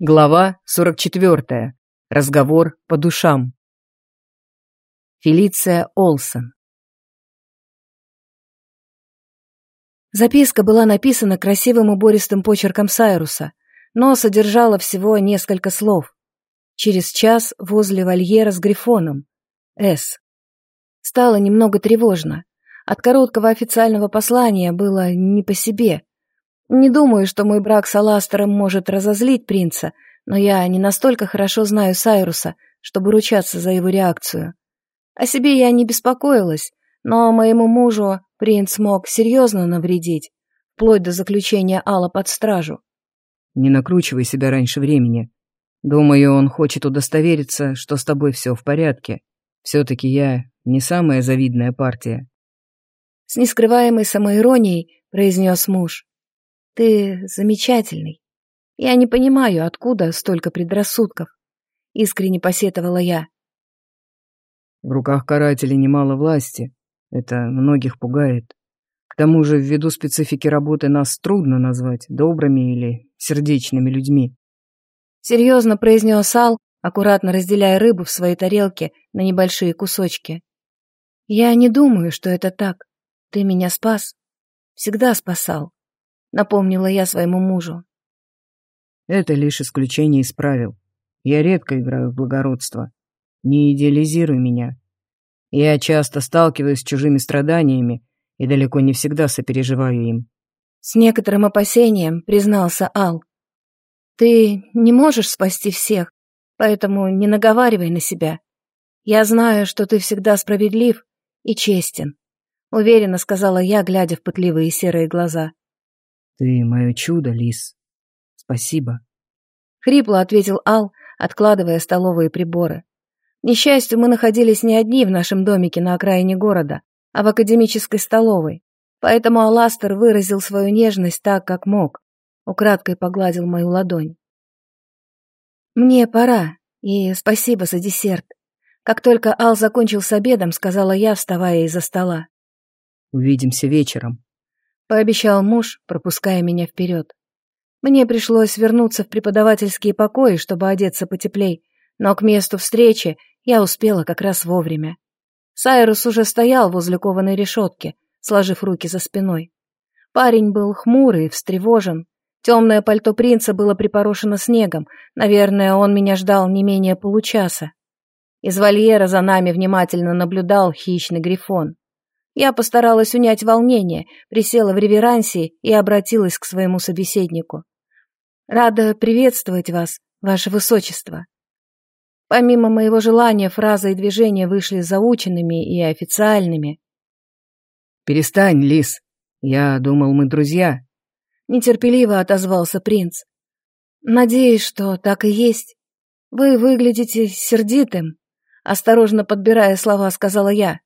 Глава 44. Разговор по душам. Фелиция Олсен. Записка была написана красивым убористым почерком Сайруса, но содержала всего несколько слов. Через час возле вольера с грифоном. С. Стало немного тревожно. От короткого официального послания было не по себе — не думаю, что мой брак с Аластером может разозлить принца, но я не настолько хорошо знаю Сайруса, чтобы ручаться за его реакцию. О себе я не беспокоилась, но моему мужу принц мог серьезно навредить, вплоть до заключения Алла под стражу. Не накручивай себя раньше времени. Думаю, он хочет удостовериться, что с тобой все в порядке. Все-таки я не самая завидная партия. С нескрываемой самоиронией произнес муж. Ты замечательный. Я не понимаю, откуда столько предрассудков. Искренне посетовала я. В руках карателя немало власти. Это многих пугает. К тому же, ввиду специфики работы нас трудно назвать добрыми или сердечными людьми. Серьезно произнес Ал, аккуратно разделяя рыбу в своей тарелке на небольшие кусочки. Я не думаю, что это так. Ты меня спас. Всегда спасал напомнила я своему мужу. Это лишь исключение из правил. Я редко играю в благородство. Не идеализируй меня. Я часто сталкиваюсь с чужими страданиями и далеко не всегда сопереживаю им. С некоторым опасением признался Ал. Ты не можешь спасти всех, поэтому не наговаривай на себя. Я знаю, что ты всегда справедлив и честен, уверенно сказала я, глядя в пытливые серые глаза. «Ты мое чудо, Лис. Спасибо». Хрипло ответил Ал, откладывая столовые приборы. К несчастью, мы находились не одни в нашем домике на окраине города, а в академической столовой, поэтому Аластер выразил свою нежность так, как мог, украдкой погладил мою ладонь. «Мне пора, и спасибо за десерт». Как только Ал закончил с обедом, сказала я, вставая из-за стола. «Увидимся вечером», пообещал муж, пропуская меня вперед. Мне пришлось вернуться в преподавательские покои, чтобы одеться потеплей, но к месту встречи я успела как раз вовремя. Сайрус уже стоял возле кованой решетки, сложив руки за спиной. Парень был хмурый и встревожен. Темное пальто принца было припорошено снегом. Наверное, он меня ждал не менее получаса. Из вольера за нами внимательно наблюдал хищный грифон. Я постаралась унять волнение, присела в реверансе и обратилась к своему собеседнику. «Рада приветствовать вас, ваше высочество». Помимо моего желания, фразы и движения вышли заученными и официальными. «Перестань, Лис. Я думал, мы друзья». Нетерпеливо отозвался принц. «Надеюсь, что так и есть. Вы выглядите сердитым», — осторожно подбирая слова, сказала я.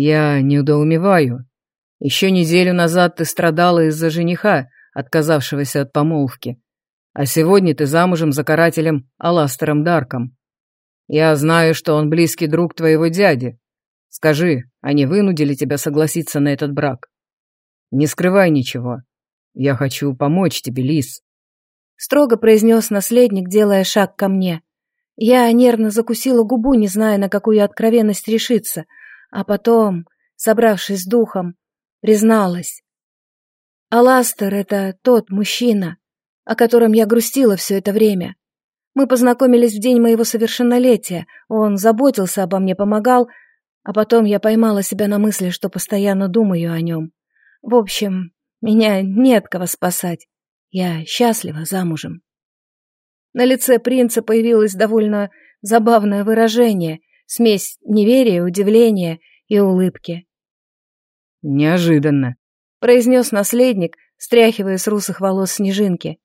«Я недоумеваю. Еще неделю назад ты страдала из-за жениха, отказавшегося от помолвки. А сегодня ты замужем за карателем Аластером Дарком. Я знаю, что он близкий друг твоего дяди. Скажи, они вынудили тебя согласиться на этот брак? Не скрывай ничего. Я хочу помочь тебе, Лис. Строго произнес наследник, делая шаг ко мне. Я нервно закусила губу, не зная, на какую откровенность решиться — а потом, собравшись с духом, призналась. Аластер — это тот мужчина, о котором я грустила все это время. Мы познакомились в день моего совершеннолетия, он заботился обо мне, помогал, а потом я поймала себя на мысли, что постоянно думаю о нем. В общем, меня нет кого спасать. Я счастлива замужем. На лице принца появилось довольно забавное выражение, смесь неверия, удивления и улыбки. «Неожиданно», — произнес наследник, стряхивая с русых волос снежинки.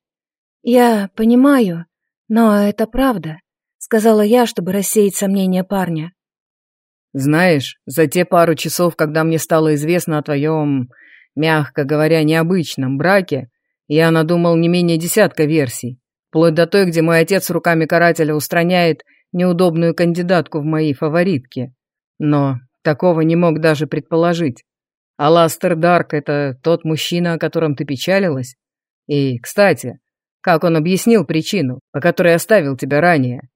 «Я понимаю, но это правда», — сказала я, чтобы рассеять сомнения парня. «Знаешь, за те пару часов, когда мне стало известно о твоем, мягко говоря, необычном браке, я надумал не менее десятка версий, вплоть до той, где мой отец руками карателя устраняет неудобную кандидатку в мои фаворитки. Но такого не мог даже предположить. Аластер Дарк — это тот мужчина, о котором ты печалилась? И, кстати, Как он объяснил причину, по которой оставил тебя ранее?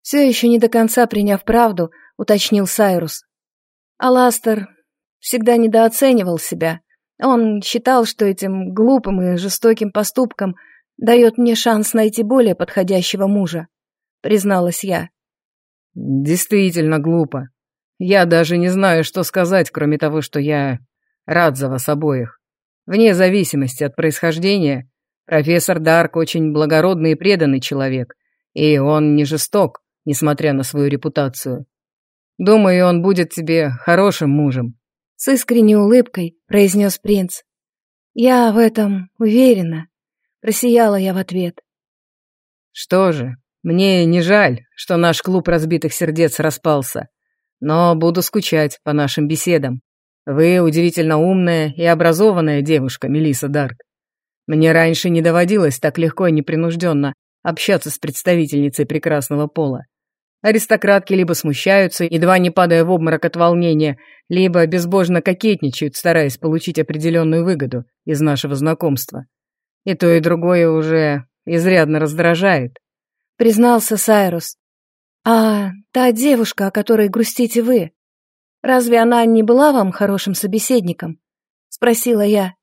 Все еще не до конца приняв правду, уточнил Сайрус. Аластер всегда недооценивал себя. Он считал, что этим глупым и жестоким поступком дает мне шанс найти более подходящего мужа, призналась я. Действительно глупо. Я даже не знаю, что сказать, кроме того, что я рад за вас обоих. Вне зависимости от происхождения, профессор Дарк очень благородный и преданный человек, и он не жесток, несмотря на свою репутацию. Думаю, он будет тебе хорошим мужем. С искренней улыбкой произнес принц. Я в этом уверена. Просияла я в ответ. Что же, мне не жаль, что наш клуб разбитых сердец распался, но буду скучать по нашим беседам. Вы удивительно умная и образованная девушка, Мелиса Дарк. Мне раньше не доводилось так легко и непринужденно общаться с представительницей прекрасного пола. Аристократки либо смущаются, едва не падая в обморок от волнения, либо безбожно кокетничают, стараясь получить определенную выгоду из нашего знакомства. И то, и другое уже изрядно раздражает. Признался Сайрус. А та девушка, о которой грустите вы, разве она не была вам хорошим собеседником? Спросила я.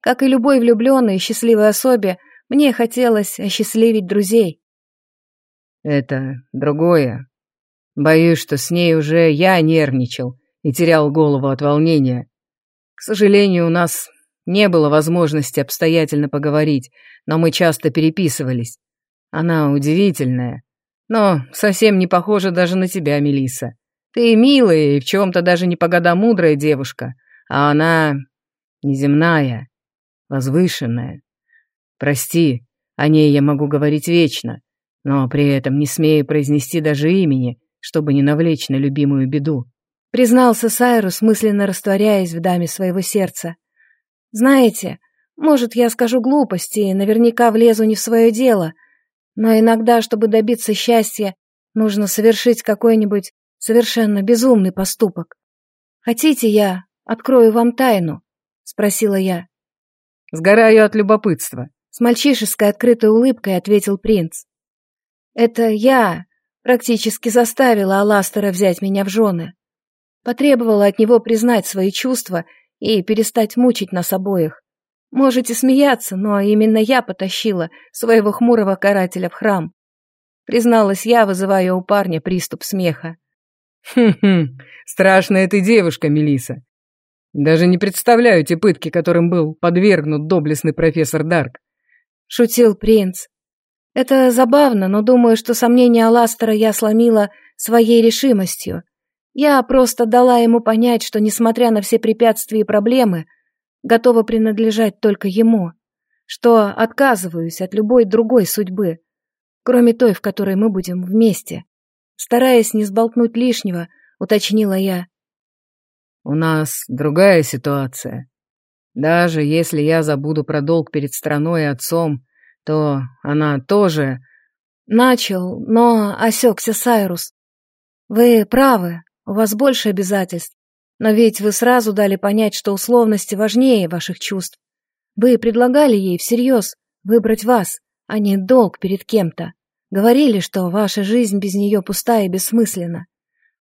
Как и любой влюбленной и счастливой особе, мне хотелось осчастливить друзей. Это другое. Боюсь, что с ней уже я нервничал и терял голову от волнения. К сожалению, у нас не было возможности обстоятельно поговорить, но мы часто переписывались. Она удивительная, но совсем не похожа даже на тебя, Мелиса. Ты милая и в чем-то даже не по годам мудрая девушка, а она неземная, возвышенная. Прости, о ней я могу говорить вечно, но при этом не смею произнести даже имени, чтобы не навлечь на любимую беду. Признался Сайрус, мысленно растворяясь в даме своего сердца. Знаете, может, я скажу глупости и наверняка влезу не в свое дело, но иногда, чтобы добиться счастья, нужно совершить какой-нибудь совершенно безумный поступок. Хотите, я открою вам тайну? Спросила я. Сгораю от любопытства. С мальчишеской открытой улыбкой ответил принц. Это я практически заставила Аластера взять меня в жены. Потребовала от него признать свои чувства и перестать мучить нас обоих. Можете смеяться, но именно я потащила своего хмурого карателя в храм. Призналась я, вызывая у парня приступ смеха. «Хм-хм, страшная ты девушка, Мелиса. Даже не представляю те пытки, которым был подвергнут доблестный профессор Дарк. Шутил принц. Это забавно, но думаю, что сомнения Аластера я сломила своей решимостью. Я просто дала ему понять, что, несмотря на все препятствия и проблемы, готова принадлежать только ему, что отказываюсь от любой другой судьбы, кроме той, в которой мы будем вместе. Стараясь не сболтнуть лишнего, уточнила я. «У нас другая ситуация. Даже если я забуду про долг перед страной и отцом, то она тоже... Начал, но осекся Сайрус. Вы правы, у вас больше обязательств. Но ведь вы сразу дали понять, что условности важнее ваших чувств. Вы предлагали ей всерьез выбрать вас, а не долг перед кем-то. Говорили, что ваша жизнь без нее пустая и бессмысленна.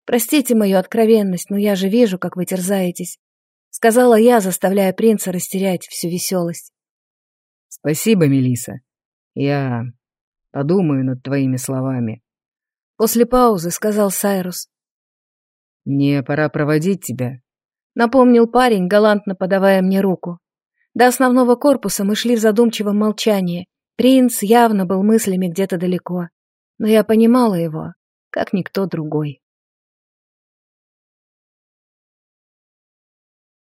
Простите мою откровенность, но я же вижу, как вы терзаетесь. Сказала я, заставляя принца растерять всю веселость. Спасибо, Мелиса. Я подумаю над твоими словами. После паузы сказал Сайрус. Мне пора проводить тебя. Напомнил парень, галантно подавая мне руку. До основного корпуса мы шли в задумчивом молчании. Принц явно был мыслями где-то далеко. Но я понимала его, как никто другой.